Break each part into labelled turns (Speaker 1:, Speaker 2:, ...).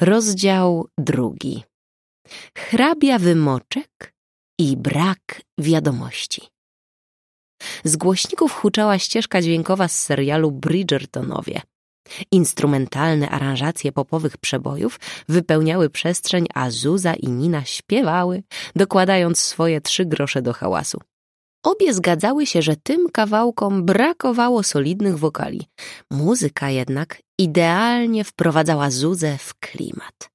Speaker 1: Rozdział drugi. Hrabia wymoczek i brak wiadomości. Z głośników huczała ścieżka dźwiękowa z serialu Bridgertonowie. Instrumentalne aranżacje popowych przebojów wypełniały przestrzeń, a Zuza i Nina śpiewały, dokładając swoje trzy grosze do hałasu. Obie zgadzały się, że tym kawałkom brakowało solidnych wokali. Muzyka jednak idealnie wprowadzała Zuzę w klimat.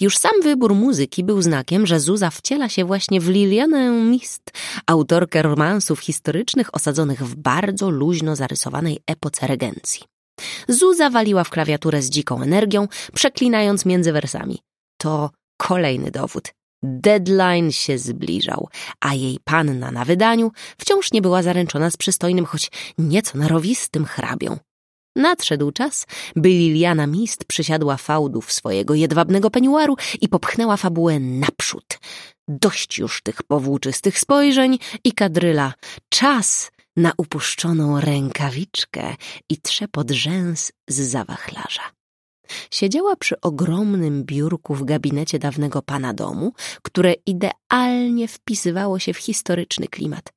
Speaker 1: Już sam wybór muzyki był znakiem, że Zuza wciela się właśnie w Lilianę Mist, autorkę romansów historycznych osadzonych w bardzo luźno zarysowanej epoce regencji. Zuza waliła w klawiaturę z dziką energią, przeklinając między wersami. To kolejny dowód. Deadline się zbliżał, a jej panna na wydaniu wciąż nie była zaręczona z przystojnym, choć nieco narowistym hrabią. Nadszedł czas, by Liliana Mist przysiadła fałdów swojego jedwabnego peniuaru i popchnęła fabułę naprzód. Dość już tych powłóczystych spojrzeń i kadryla. Czas na upuszczoną rękawiczkę i trzepot rzęs z zawachlarza. Siedziała przy ogromnym biurku w gabinecie dawnego pana domu, które idealnie wpisywało się w historyczny klimat.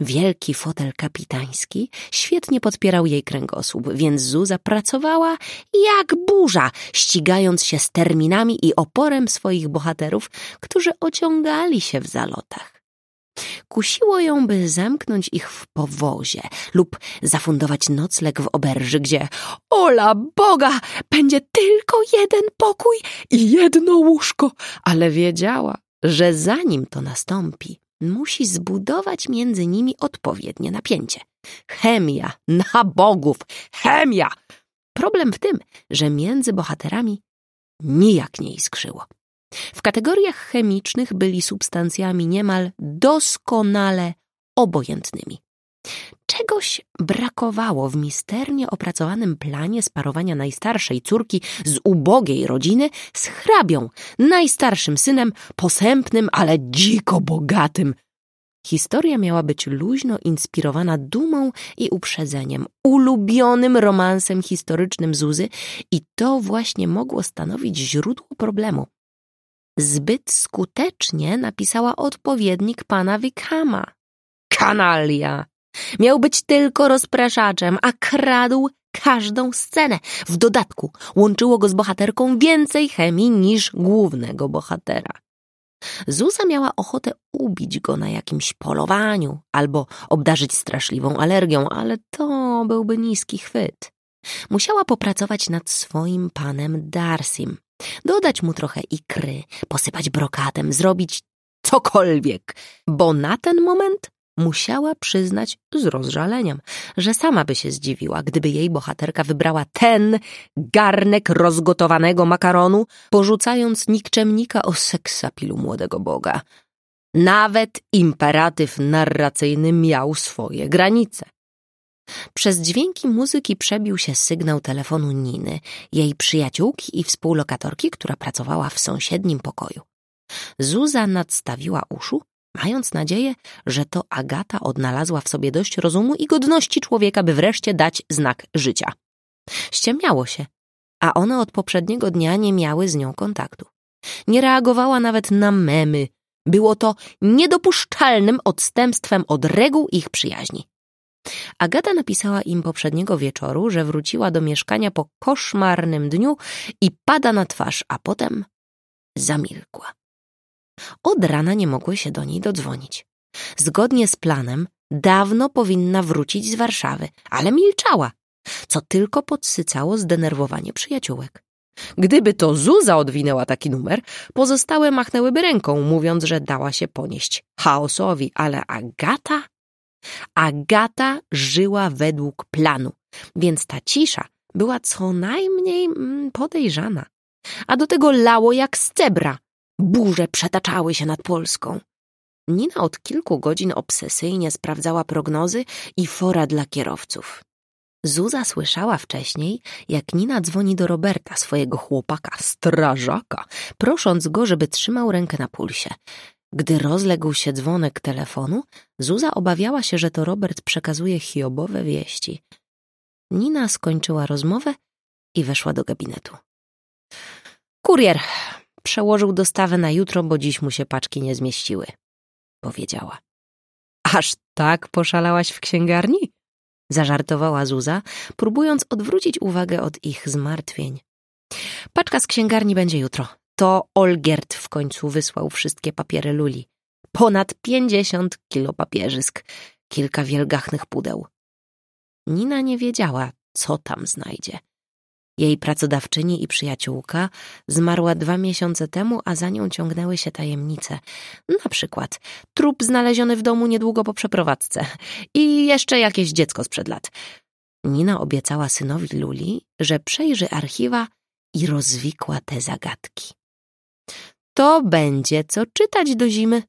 Speaker 1: Wielki fotel kapitański świetnie podpierał jej kręgosłup, więc Zuza pracowała jak burza, ścigając się z terminami i oporem swoich bohaterów, którzy ociągali się w zalotach. Kusiło ją, by zamknąć ich w powozie lub zafundować nocleg w oberży, gdzie ola Boga, będzie tylko jeden pokój i jedno łóżko, ale wiedziała, że zanim to nastąpi, musi zbudować między nimi odpowiednie napięcie. Chemia, na bogów, chemia! Problem w tym, że między bohaterami nijak nie iskrzyło. W kategoriach chemicznych byli substancjami niemal doskonale obojętnymi. Czegoś brakowało w misternie opracowanym planie sparowania najstarszej córki z ubogiej rodziny z hrabią, najstarszym synem, posępnym, ale dziko bogatym. Historia miała być luźno inspirowana dumą i uprzedzeniem, ulubionym romansem historycznym Zuzy i to właśnie mogło stanowić źródło problemu. Zbyt skutecznie napisała odpowiednik pana Wickhama. Kanalia! Miał być tylko rozpraszaczem, a kradł każdą scenę. W dodatku łączyło go z bohaterką więcej chemii niż głównego bohatera. Zuza miała ochotę ubić go na jakimś polowaniu albo obdarzyć straszliwą alergią, ale to byłby niski chwyt. Musiała popracować nad swoim panem Darsim, dodać mu trochę ikry, posypać brokatem, zrobić cokolwiek, bo na ten moment musiała przyznać z rozżaleniem, że sama by się zdziwiła, gdyby jej bohaterka wybrała ten garnek rozgotowanego makaronu, porzucając nikczemnika o seksapilu młodego boga. Nawet imperatyw narracyjny miał swoje granice. Przez dźwięki muzyki przebił się sygnał telefonu Niny, jej przyjaciółki i współlokatorki, która pracowała w sąsiednim pokoju. Zuza nadstawiła uszu mając nadzieję, że to Agata odnalazła w sobie dość rozumu i godności człowieka, by wreszcie dać znak życia. Ściemniało się, a one od poprzedniego dnia nie miały z nią kontaktu. Nie reagowała nawet na memy. Było to niedopuszczalnym odstępstwem od reguł ich przyjaźni. Agata napisała im poprzedniego wieczoru, że wróciła do mieszkania po koszmarnym dniu i pada na twarz, a potem zamilkła. Od rana nie mogły się do niej dodzwonić. Zgodnie z planem dawno powinna wrócić z Warszawy, ale milczała, co tylko podsycało zdenerwowanie przyjaciółek. Gdyby to Zuza odwinęła taki numer, pozostałe machnęłyby ręką, mówiąc, że dała się ponieść chaosowi, ale Agata... Agata żyła według planu, więc ta cisza była co najmniej mm, podejrzana. A do tego lało jak z cebra, Burze przetaczały się nad Polską. Nina od kilku godzin obsesyjnie sprawdzała prognozy i fora dla kierowców. Zuza słyszała wcześniej, jak Nina dzwoni do Roberta, swojego chłopaka, strażaka, prosząc go, żeby trzymał rękę na pulsie. Gdy rozległ się dzwonek telefonu, Zuza obawiała się, że to Robert przekazuje hiobowe wieści. Nina skończyła rozmowę i weszła do gabinetu. Kurier przełożył dostawę na jutro, bo dziś mu się paczki nie zmieściły, powiedziała. Aż tak poszalałaś w księgarni? Zażartowała Zuza, próbując odwrócić uwagę od ich zmartwień. Paczka z księgarni będzie jutro. To Olgierd w końcu wysłał wszystkie papiery Luli. Ponad pięćdziesiąt kilo papierzysk, kilka wielgachnych pudeł. Nina nie wiedziała, co tam znajdzie. Jej pracodawczyni i przyjaciółka zmarła dwa miesiące temu, a za nią ciągnęły się tajemnice. Na przykład trup znaleziony w domu niedługo po przeprowadzce i jeszcze jakieś dziecko sprzed lat. Nina obiecała synowi Luli, że przejrzy archiwa i rozwikła te zagadki. To będzie co czytać do zimy,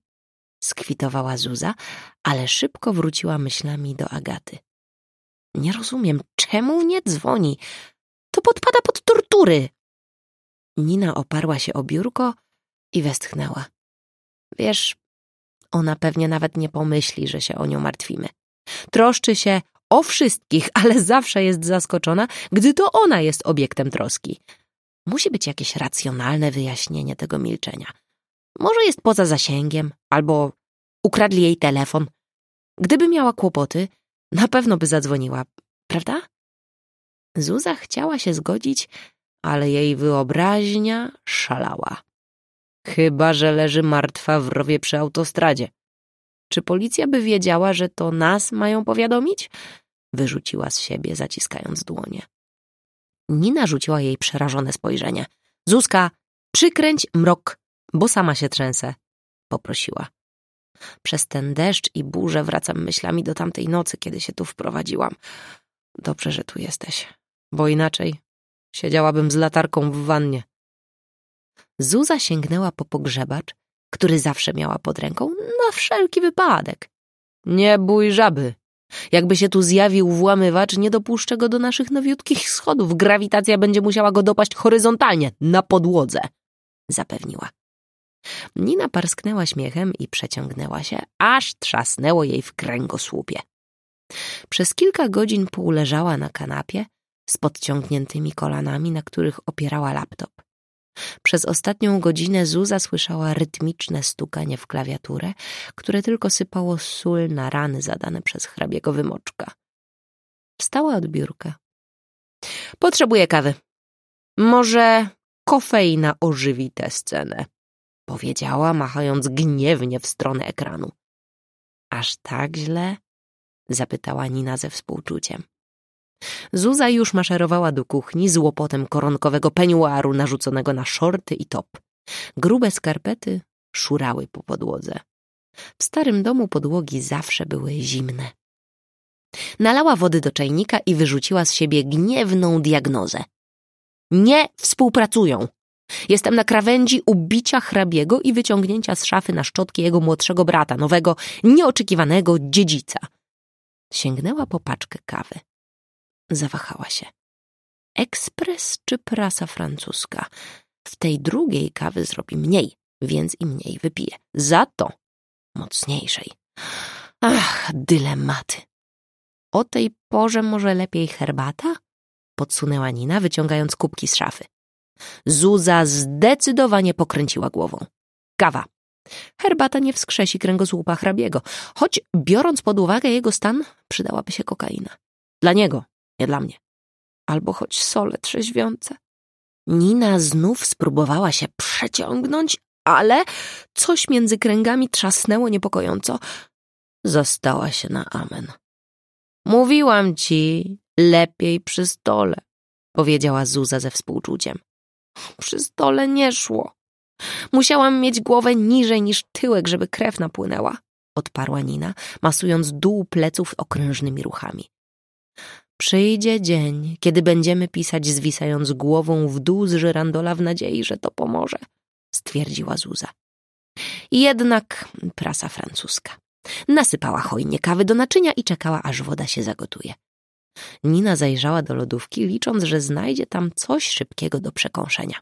Speaker 1: skwitowała Zuza, ale szybko wróciła myślami do Agaty. Nie rozumiem, czemu nie dzwoni? To podpada pod tortury. Nina oparła się o biurko i westchnęła. Wiesz, ona pewnie nawet nie pomyśli, że się o nią martwimy. Troszczy się o wszystkich, ale zawsze jest zaskoczona, gdy to ona jest obiektem troski. Musi być jakieś racjonalne wyjaśnienie tego milczenia. Może jest poza zasięgiem, albo ukradli jej telefon. Gdyby miała kłopoty, na pewno by zadzwoniła, prawda? Zuza chciała się zgodzić, ale jej wyobraźnia szalała. Chyba, że leży martwa w rowie przy autostradzie. Czy policja by wiedziała, że to nas mają powiadomić? Wyrzuciła z siebie, zaciskając dłonie. Nina rzuciła jej przerażone spojrzenie. Zuzka, przykręć mrok, bo sama się trzęsę, poprosiła. Przez ten deszcz i burzę wracam myślami do tamtej nocy, kiedy się tu wprowadziłam. Dobrze, że tu jesteś, bo inaczej siedziałabym z latarką w wannie. Zuza sięgnęła po pogrzebacz, który zawsze miała pod ręką, na wszelki wypadek. Nie bój żaby. Jakby się tu zjawił włamywacz, nie dopuszczę go do naszych nowiutkich schodów. Grawitacja będzie musiała go dopaść horyzontalnie, na podłodze, zapewniła. Nina parsknęła śmiechem i przeciągnęła się, aż trzasnęło jej w kręgosłupie. Przez kilka godzin półleżała na kanapie z podciągniętymi kolanami, na których opierała laptop. Przez ostatnią godzinę Zuza słyszała rytmiczne stukanie w klawiaturę, które tylko sypało sól na rany zadane przez hrabiego wymoczka. Wstała od biurka. Potrzebuję kawy. Może kofeina ożywi tę scenę powiedziała, machając gniewnie w stronę ekranu. Aż tak źle? zapytała Nina ze współczuciem. Zuza już maszerowała do kuchni z łopotem koronkowego peniuaru narzuconego na szorty i top. Grube skarpety szurały po podłodze. W starym domu podłogi zawsze były zimne. Nalała wody do czajnika i wyrzuciła z siebie gniewną diagnozę. Nie współpracują! Jestem na krawędzi ubicia hrabiego i wyciągnięcia z szafy na szczotki jego młodszego brata, nowego, nieoczekiwanego dziedzica. Sięgnęła po paczkę kawy. Zawahała się. Ekspres czy prasa francuska? W tej drugiej kawy zrobi mniej, więc i mniej wypije. Za to mocniejszej. Ach, dylematy. O tej porze może lepiej herbata? Podsunęła Nina, wyciągając kubki z szafy. Zuza zdecydowanie pokręciła głową. Kawa. Herbata nie wskrzesi kręgosłupa hrabiego, choć biorąc pod uwagę jego stan, przydałaby się kokaina. Dla niego, nie dla mnie. Albo choć sole trzeźwiące. Nina znów spróbowała się przeciągnąć, ale coś między kręgami trzasnęło niepokojąco. Została się na amen. Mówiłam ci, lepiej przy stole, powiedziała Zuza ze współczuciem. Przy stole nie szło. Musiałam mieć głowę niżej niż tyłek, żeby krew napłynęła, odparła Nina, masując dół pleców okrężnymi ruchami. Przyjdzie dzień, kiedy będziemy pisać zwisając głową w dół z żyrandola w nadziei, że to pomoże, stwierdziła Zuza. Jednak prasa francuska. Nasypała hojnie kawy do naczynia i czekała, aż woda się zagotuje. Nina zajrzała do lodówki, licząc, że znajdzie tam coś szybkiego do przekąszenia.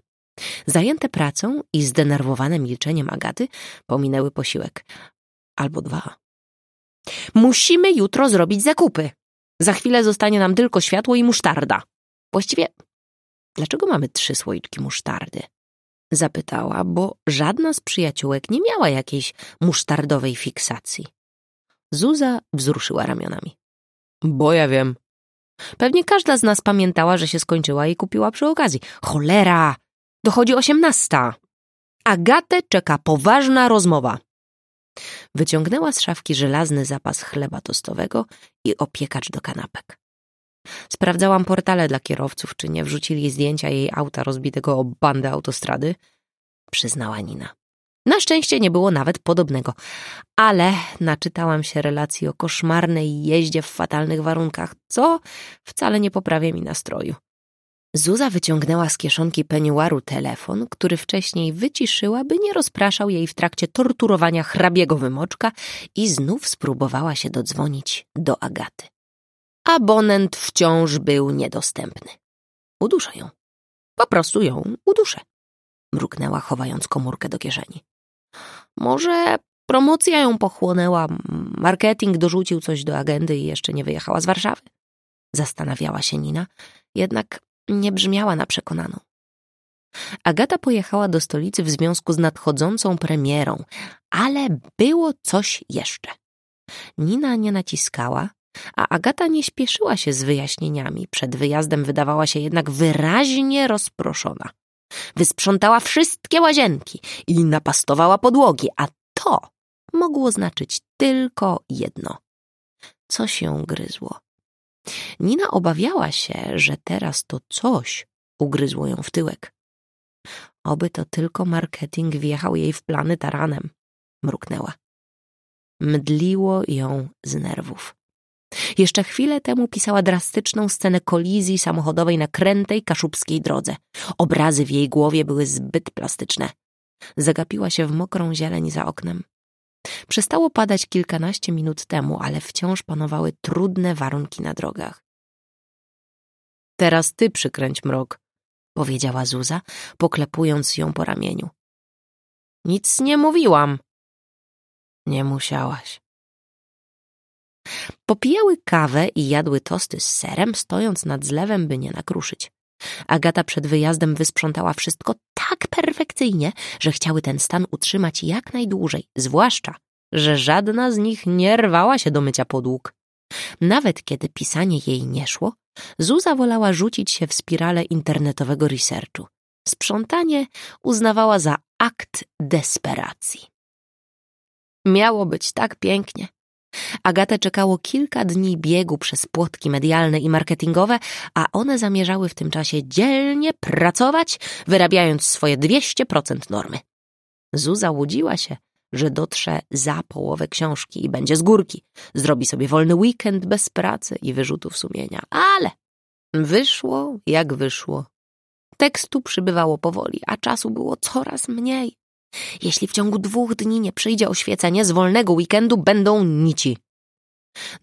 Speaker 1: Zajęte pracą i zdenerwowane milczeniem Agaty pominęły posiłek. Albo dwa. Musimy jutro zrobić zakupy. Za chwilę zostanie nam tylko światło i musztarda. Właściwie, dlaczego mamy trzy słoiczki musztardy? Zapytała, bo żadna z przyjaciółek nie miała jakiejś musztardowej fiksacji. Zuza wzruszyła ramionami. Bo ja wiem. Pewnie każda z nas pamiętała, że się skończyła i kupiła przy okazji. Cholera! Dochodzi osiemnasta. Agatę czeka poważna rozmowa. Wyciągnęła z szafki żelazny zapas chleba tostowego i opiekacz do kanapek. Sprawdzałam portale dla kierowców, czy nie wrzucili zdjęcia jej auta rozbitego o bandę autostrady. Przyznała Nina. Na szczęście nie było nawet podobnego, ale naczytałam się relacji o koszmarnej jeździe w fatalnych warunkach, co wcale nie poprawia mi nastroju. Zuza wyciągnęła z kieszonki peniuaru telefon, który wcześniej wyciszyła, by nie rozpraszał jej w trakcie torturowania hrabiego wymoczka i znów spróbowała się dodzwonić do Agaty. Abonent wciąż był niedostępny. Uduszę ją. Po prostu ją uduszę. Mruknęła, chowając komórkę do kieszeni. Może promocja ją pochłonęła, marketing dorzucił coś do agendy i jeszcze nie wyjechała z Warszawy? Zastanawiała się Nina, jednak nie brzmiała na przekonaną. Agata pojechała do stolicy w związku z nadchodzącą premierą, ale było coś jeszcze. Nina nie naciskała, a Agata nie śpieszyła się z wyjaśnieniami. Przed wyjazdem wydawała się jednak wyraźnie rozproszona. Wysprzątała wszystkie łazienki i napastowała podłogi, a to mogło znaczyć tylko jedno. Co się gryzło? Nina obawiała się, że teraz to coś ugryzło ją w tyłek. Oby to tylko marketing wjechał jej w plany taranem, mruknęła. Mdliło ją z nerwów. Jeszcze chwilę temu pisała drastyczną scenę kolizji samochodowej na krętej kaszubskiej drodze. Obrazy w jej głowie były zbyt plastyczne. Zagapiła się w mokrą zieleń za oknem. Przestało padać kilkanaście minut temu, ale wciąż panowały trudne warunki na drogach. Teraz ty przykręć mrok, powiedziała Zuza, poklepując ją po ramieniu. Nic nie mówiłam. Nie musiałaś. Popijały kawę i jadły tosty z serem, stojąc nad zlewem, by nie nakruszyć. Agata przed wyjazdem wysprzątała wszystko tak perfekcyjnie, że chciały ten stan utrzymać jak najdłużej, zwłaszcza, że żadna z nich nie rwała się do mycia podłóg. Nawet kiedy pisanie jej nie szło, Zuza wolała rzucić się w spirale internetowego researchu. Sprzątanie uznawała za akt desperacji. Miało być tak pięknie. Agatę czekało kilka dni biegu przez płotki medialne i marketingowe, a one zamierzały w tym czasie dzielnie pracować, wyrabiając swoje 200% normy. Zuza łudziła się, że dotrze za połowę książki i będzie z górki. Zrobi sobie wolny weekend bez pracy i wyrzutów sumienia. Ale wyszło jak wyszło. Tekstu przybywało powoli, a czasu było coraz mniej. Jeśli w ciągu dwóch dni nie przyjdzie oświecenie, z wolnego weekendu będą nici.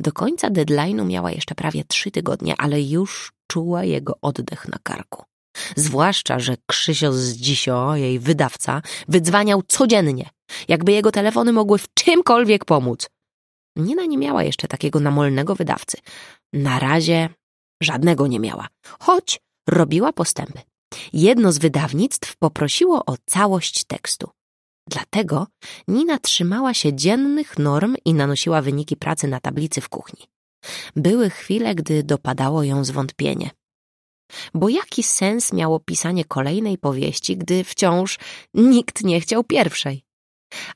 Speaker 1: Do końca deadline'u miała jeszcze prawie trzy tygodnie, ale już czuła jego oddech na karku. Zwłaszcza, że Krzysio z Dzisio, jej wydawca, wydzwaniał codziennie, jakby jego telefony mogły w czymkolwiek pomóc. Nina nie miała jeszcze takiego namolnego wydawcy. Na razie żadnego nie miała, choć robiła postępy. Jedno z wydawnictw poprosiło o całość tekstu. Dlatego Nina trzymała się dziennych norm i nanosiła wyniki pracy na tablicy w kuchni. Były chwile, gdy dopadało ją zwątpienie. Bo jaki sens miało pisanie kolejnej powieści, gdy wciąż nikt nie chciał pierwszej?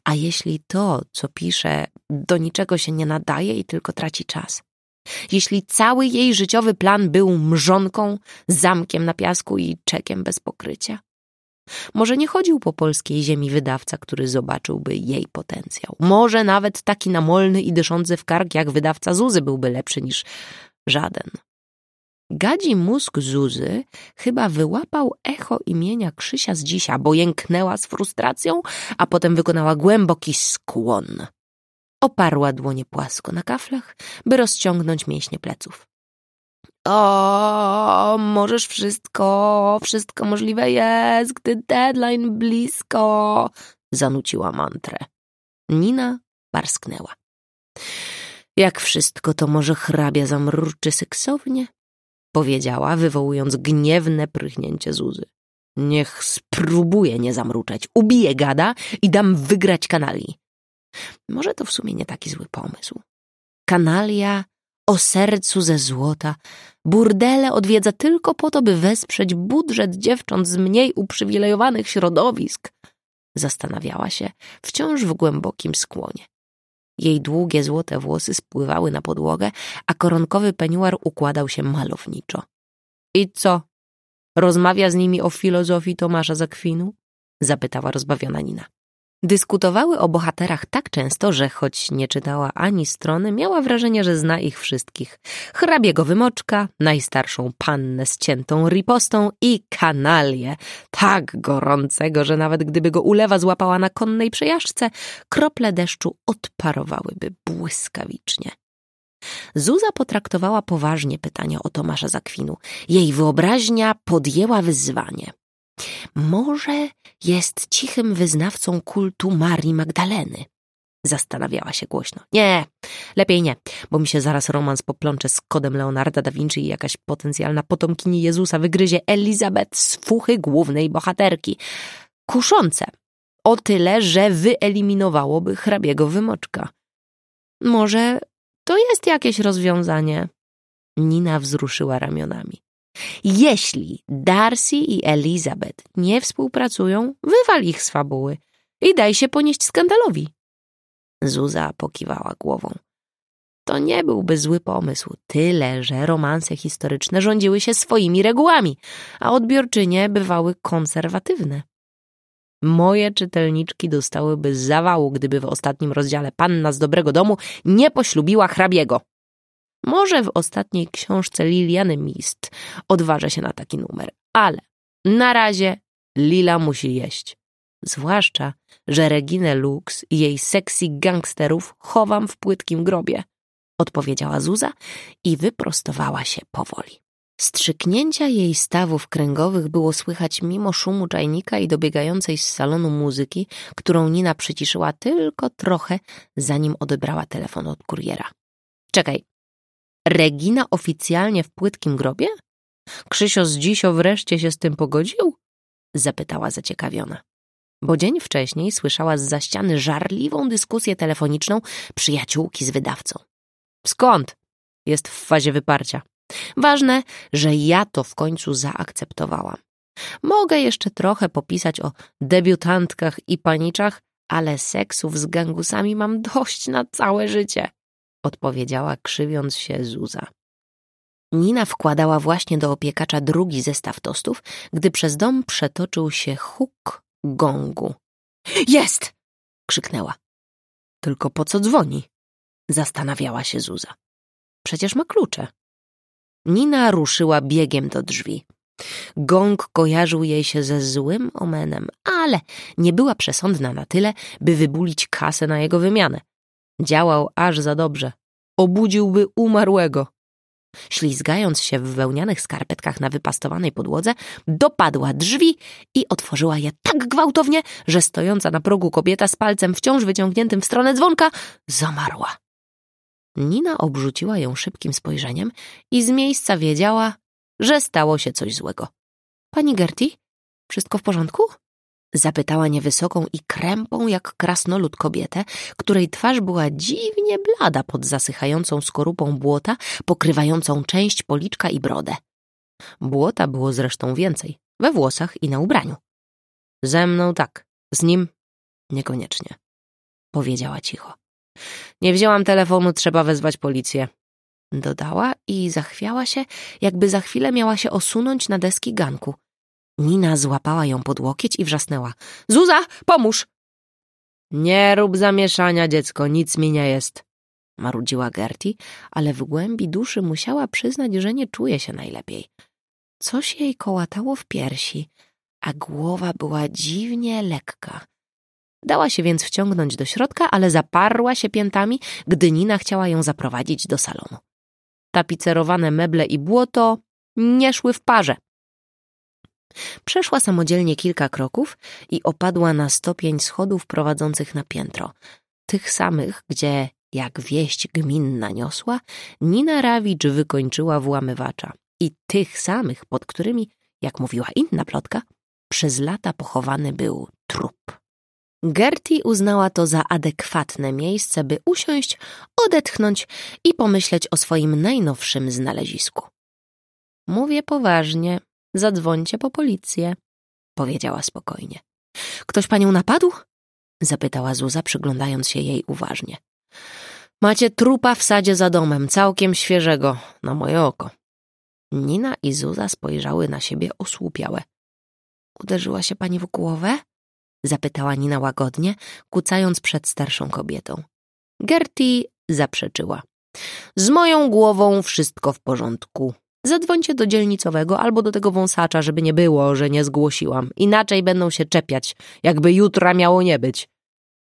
Speaker 1: A jeśli to, co pisze, do niczego się nie nadaje i tylko traci czas? Jeśli cały jej życiowy plan był mrzonką, zamkiem na piasku i czekiem bez pokrycia? Może nie chodził po polskiej ziemi wydawca, który zobaczyłby jej potencjał. Może nawet taki namolny i dyszący w kark jak wydawca Zuzy byłby lepszy niż żaden. Gadzi mózg Zuzy chyba wyłapał echo imienia Krzysia z dzisia, bo jęknęła z frustracją, a potem wykonała głęboki skłon. Oparła dłonie płasko na kaflach, by rozciągnąć mięśnie pleców. O, możesz wszystko, wszystko możliwe jest, gdy deadline blisko, zanuciła mantrę. Nina parsknęła. Jak wszystko to może hrabia zamruczy seksownie? Powiedziała, wywołując gniewne prychnięcie Zuzy. Niech spróbuje nie zamruczeć. Ubiję gada i dam wygrać kanali. Może to w sumie nie taki zły pomysł. Kanalia o sercu ze złota, burdele odwiedza tylko po to, by wesprzeć budżet dziewcząt z mniej uprzywilejowanych środowisk. Zastanawiała się, wciąż w głębokim skłonie. Jej długie złote włosy spływały na podłogę, a koronkowy peniuar układał się malowniczo. I co? Rozmawia z nimi o filozofii Tomasza Zakwinu? Zapytała rozbawiona Nina. Dyskutowały o bohaterach tak często, że choć nie czytała ani strony, miała wrażenie, że zna ich wszystkich. Hrabiego wymoczka, najstarszą pannę z ciętą ripostą i kanalię, tak gorącego, że nawet gdyby go ulewa złapała na konnej przejażdżce, krople deszczu odparowałyby błyskawicznie. Zuza potraktowała poważnie pytanie o Tomasza Zakwinu. Jej wyobraźnia podjęła wyzwanie. Może jest cichym wyznawcą kultu Marii Magdaleny. Zastanawiała się głośno. Nie, lepiej nie, bo mi się zaraz romans poplącze z kodem Leonarda da Vinci i jakaś potencjalna potomkini Jezusa wygryzie Elizabeth z fuchy głównej bohaterki. Kuszące. O tyle, że wyeliminowałoby hrabiego wymoczka. Może to jest jakieś rozwiązanie. Nina wzruszyła ramionami. Jeśli Darcy i Elizabeth nie współpracują, wywal ich z fabuły i daj się ponieść skandalowi. Zuza pokiwała głową. To nie byłby zły pomysł, tyle że romanse historyczne rządziły się swoimi regułami, a odbiorczynie bywały konserwatywne. Moje czytelniczki dostałyby zawału, gdyby w ostatnim rozdziale panna z dobrego domu nie poślubiła hrabiego. Może w ostatniej książce Liliany Mist odważę się na taki numer, ale na razie Lila musi jeść. Zwłaszcza, że Reginę Lux i jej sexy gangsterów chowam w płytkim grobie, odpowiedziała Zuza i wyprostowała się powoli. Strzyknięcia jej stawów kręgowych było słychać mimo szumu czajnika i dobiegającej z salonu muzyki, którą Nina przyciszyła tylko trochę, zanim odebrała telefon od kuriera. Czekaj, Regina oficjalnie w płytkim grobie? Krzysio z dzisio wreszcie się z tym pogodził? Zapytała zaciekawiona. Bo dzień wcześniej słyszała z za ściany żarliwą dyskusję telefoniczną przyjaciółki z wydawcą. Skąd? Jest w fazie wyparcia. Ważne, że ja to w końcu zaakceptowałam. Mogę jeszcze trochę popisać o debiutantkach i paniczach, ale seksów z gangusami mam dość na całe życie odpowiedziała krzywiąc się Zuza. Nina wkładała właśnie do opiekacza drugi zestaw tostów, gdy przez dom przetoczył się huk gongu. Jest! krzyknęła. Tylko po co dzwoni? Zastanawiała się Zuza. Przecież ma klucze. Nina ruszyła biegiem do drzwi. Gong kojarzył jej się ze złym omenem, ale nie była przesądna na tyle, by wybulić kasę na jego wymianę. Działał aż za dobrze. Obudziłby umarłego. Ślizgając się w wełnianych skarpetkach na wypastowanej podłodze, dopadła drzwi i otworzyła je tak gwałtownie, że stojąca na progu kobieta z palcem wciąż wyciągniętym w stronę dzwonka zamarła. Nina obrzuciła ją szybkim spojrzeniem i z miejsca wiedziała, że stało się coś złego. Pani Gertie, wszystko w porządku? Zapytała niewysoką i krępą jak krasnolud kobietę, której twarz była dziwnie blada pod zasychającą skorupą błota, pokrywającą część policzka i brodę. Błota było zresztą więcej, we włosach i na ubraniu. Ze mną tak, z nim niekoniecznie, powiedziała cicho. Nie wzięłam telefonu, trzeba wezwać policję. Dodała i zachwiała się, jakby za chwilę miała się osunąć na deski ganku. Nina złapała ją pod łokieć i wrzasnęła. Zuza, pomóż! Nie rób zamieszania, dziecko, nic mi nie jest, marudziła Gerti, ale w głębi duszy musiała przyznać, że nie czuje się najlepiej. Coś jej kołatało w piersi, a głowa była dziwnie lekka. Dała się więc wciągnąć do środka, ale zaparła się piętami, gdy Nina chciała ją zaprowadzić do salonu. Tapicerowane meble i błoto nie szły w parze. Przeszła samodzielnie kilka kroków i opadła na stopień schodów prowadzących na piętro. Tych samych, gdzie, jak wieść gminna niosła, Nina Rawicz wykończyła włamywacza. I tych samych, pod którymi, jak mówiła inna plotka, przez lata pochowany był trup. Gertie uznała to za adekwatne miejsce, by usiąść, odetchnąć i pomyśleć o swoim najnowszym znalezisku. Mówię poważnie, zadzwońcie po policję, powiedziała spokojnie. Ktoś panią napadł? zapytała Zuza, przyglądając się jej uważnie. Macie trupa w sadzie za domem, całkiem świeżego, na moje oko. Nina i Zuza spojrzały na siebie osłupiałe. Uderzyła się pani w głowę? zapytała Nina łagodnie, kucając przed starszą kobietą. Gertie zaprzeczyła. Z moją głową wszystko w porządku. Zadzwońcie do dzielnicowego albo do tego wąsacza, żeby nie było, że nie zgłosiłam. Inaczej będą się czepiać, jakby jutra miało nie być.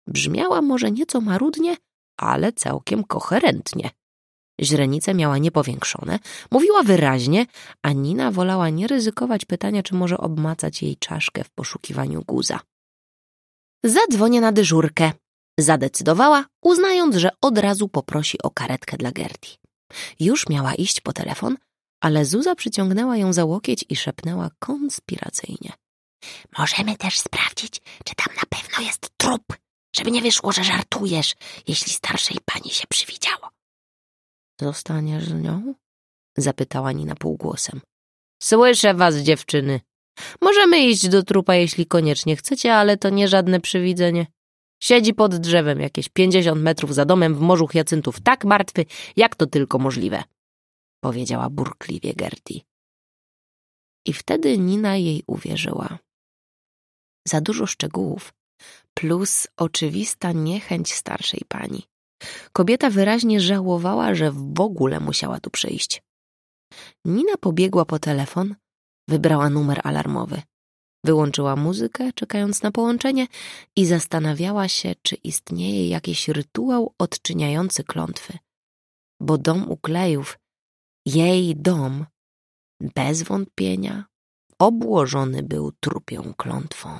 Speaker 1: Brzmiała może nieco marudnie, ale całkiem koherentnie. Źrenice miała niepowiększone, mówiła wyraźnie, a Nina wolała nie ryzykować pytania, czy może obmacać jej czaszkę w poszukiwaniu guza. Zadzwonię na dyżurkę, zadecydowała, uznając, że od razu poprosi o karetkę dla Gerti. Już miała iść po telefon, ale Zuza przyciągnęła ją za łokieć i szepnęła konspiracyjnie. Możemy też sprawdzić, czy tam na pewno jest trup, żeby nie wyszło, że żartujesz, jeśli starszej pani się przywidziało. Zostaniesz z nią? Zapytała Nina półgłosem. Słyszę was, dziewczyny. Możemy iść do trupa, jeśli koniecznie chcecie, ale to nie żadne przywidzenie. Siedzi pod drzewem jakieś pięćdziesiąt metrów za domem w morzu hyacyntów, tak martwy, jak to tylko możliwe powiedziała burkliwie Gertie. I wtedy Nina jej uwierzyła. Za dużo szczegółów, plus oczywista niechęć starszej pani. Kobieta wyraźnie żałowała, że w ogóle musiała tu przyjść. Nina pobiegła po telefon, wybrała numer alarmowy. Wyłączyła muzykę, czekając na połączenie i zastanawiała się, czy istnieje jakiś rytuał odczyniający klątwy. Bo dom uklejów jej dom bez wątpienia obłożony był trupią klątwą.